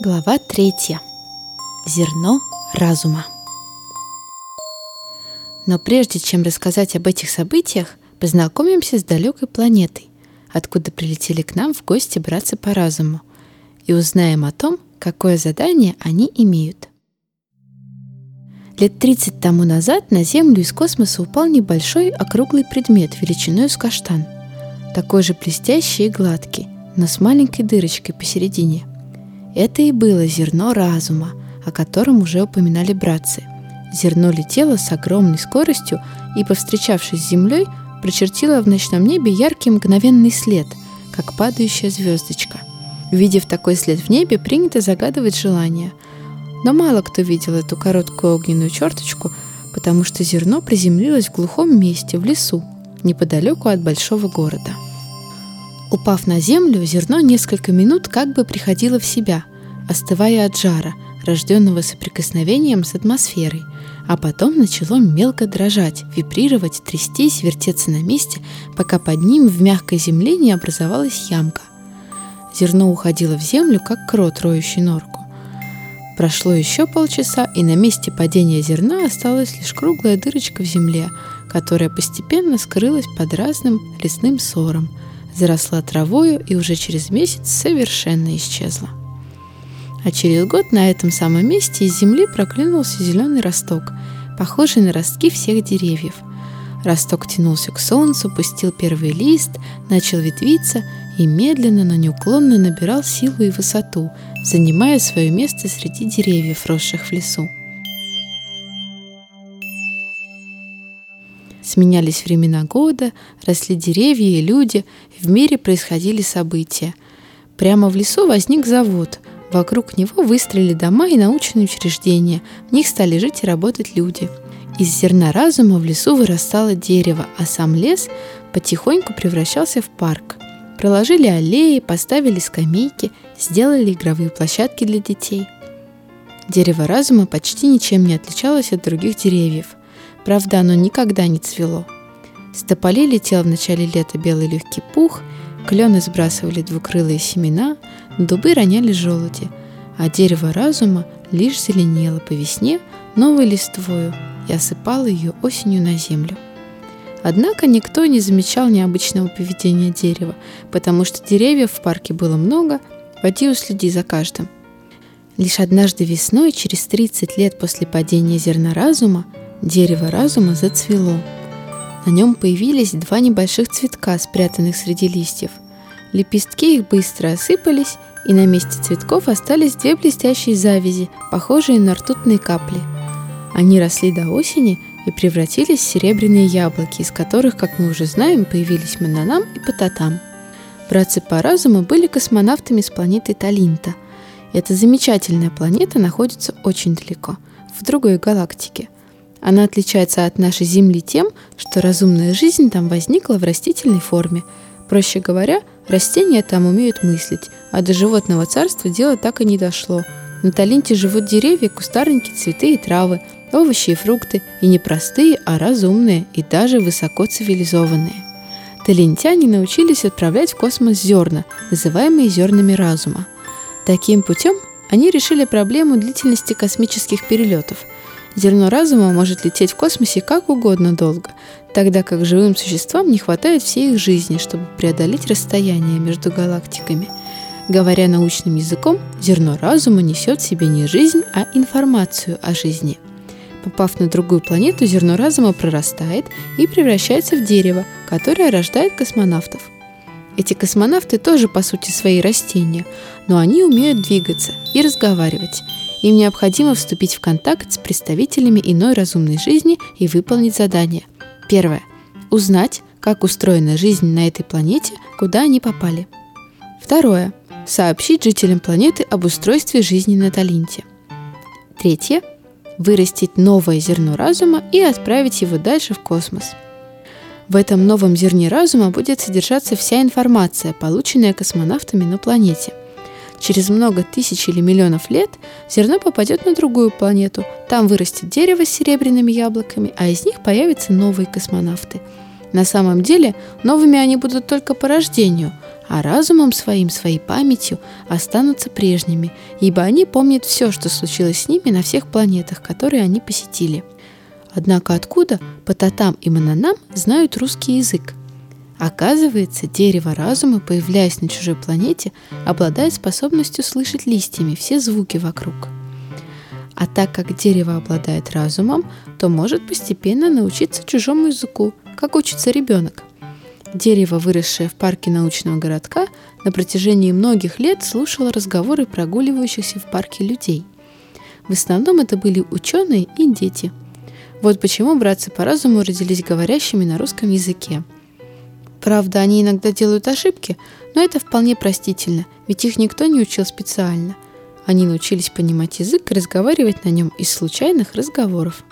Глава третья. Зерно разума. Но прежде чем рассказать об этих событиях, познакомимся с далекой планетой, откуда прилетели к нам в гости братцы по разуму, и узнаем о том, какое задание они имеют. Лет 30 тому назад на Землю из космоса упал небольшой округлый предмет величиной с каштан, такой же блестящий и гладкий, но с маленькой дырочкой посередине – это и было зерно разума, о котором уже упоминали братцы. Зерно летело с огромной скоростью и, повстречавшись с землей, прочертило в ночном небе яркий мгновенный след, как падающая звездочка. Увидев такой след в небе, принято загадывать желание. Но мало кто видел эту короткую огненную черточку, потому что зерно приземлилось в глухом месте, в лесу, неподалеку от большого города. Упав на землю, зерно несколько минут как бы приходило в себя, остывая от жара, рожденного соприкосновением с атмосферой, а потом начало мелко дрожать, вибрировать, трястись, вертеться на месте, пока под ним в мягкой земле не образовалась ямка. Зерно уходило в землю, как крот, роющий норку. Прошло еще полчаса, и на месте падения зерна осталась лишь круглая дырочка в земле, которая постепенно скрылась под разным лесным сором – заросла травою и уже через месяц совершенно исчезла. А через год на этом самом месте из земли проклюнулся зеленый росток, похожий на ростки всех деревьев. Росток тянулся к солнцу, пустил первый лист, начал ветвиться и медленно, но неуклонно набирал силу и высоту, занимая свое место среди деревьев, росших в лесу. Сменялись времена года, росли деревья и люди, в мире происходили события. Прямо в лесу возник завод. Вокруг него выстроили дома и научные учреждения. В них стали жить и работать люди. Из зерна разума в лесу вырастало дерево, а сам лес потихоньку превращался в парк. Проложили аллеи, поставили скамейки, сделали игровые площадки для детей. Дерево разума почти ничем не отличалось от других деревьев. Правда, оно никогда не цвело. С тополей летел в начале лета белый легкий пух, клены сбрасывали двукрылые семена, дубы роняли желуди, а дерево разума лишь зеленело по весне новой листвою и осыпало ее осенью на землю. Однако никто не замечал необычного поведения дерева, потому что деревьев в парке было много, поди уследи за каждым. Лишь однажды весной, через 30 лет после падения зерна разума, Дерево разума зацвело. На нем появились два небольших цветка, спрятанных среди листьев. Лепестки их быстро осыпались, и на месте цветков остались две блестящие завязи, похожие на ртутные капли. Они росли до осени и превратились в серебряные яблоки, из которых, как мы уже знаем, появились Мананам и Пататам. Братцы по разуму были космонавтами с планеты Талинта. Эта замечательная планета находится очень далеко, в другой галактике – она отличается от нашей Земли тем, что разумная жизнь там возникла в растительной форме. Проще говоря, растения там умеют мыслить, а до животного царства дело так и не дошло. На Талинте живут деревья, кустарники, цветы и травы, овощи и фрукты, и не простые, а разумные и даже высоко цивилизованные. Талинтяне научились отправлять в космос зерна, называемые зернами разума. Таким путем они решили проблему длительности космических перелетов – Зерно разума может лететь в космосе как угодно долго, тогда как живым существам не хватает всей их жизни, чтобы преодолеть расстояние между галактиками. Говоря научным языком, зерно разума несет в себе не жизнь, а информацию о жизни. Попав на другую планету, зерно разума прорастает и превращается в дерево, которое рождает космонавтов. Эти космонавты тоже по сути свои растения, но они умеют двигаться и разговаривать – им необходимо вступить в контакт с представителями иной разумной жизни и выполнить задание. Первое. Узнать, как устроена жизнь на этой планете, куда они попали. Второе. Сообщить жителям планеты об устройстве жизни на Талинте. Третье. Вырастить новое зерно разума и отправить его дальше в космос. В этом новом зерне разума будет содержаться вся информация, полученная космонавтами на планете – Через много тысяч или миллионов лет зерно попадет на другую планету. Там вырастет дерево с серебряными яблоками, а из них появятся новые космонавты. На самом деле, новыми они будут только по рождению, а разумом своим, своей памятью останутся прежними, ибо они помнят все, что случилось с ними на всех планетах, которые они посетили. Однако откуда по татам и мананам знают русский язык? Оказывается, дерево разума, появляясь на чужой планете, обладает способностью слышать листьями все звуки вокруг. А так как дерево обладает разумом, то может постепенно научиться чужому языку, как учится ребенок. Дерево, выросшее в парке научного городка, на протяжении многих лет слушало разговоры прогуливающихся в парке людей. В основном это были ученые и дети. Вот почему братцы по разуму родились говорящими на русском языке. Правда, они иногда делают ошибки, но это вполне простительно, ведь их никто не учил специально – они научились понимать язык и разговаривать на нем из случайных разговоров.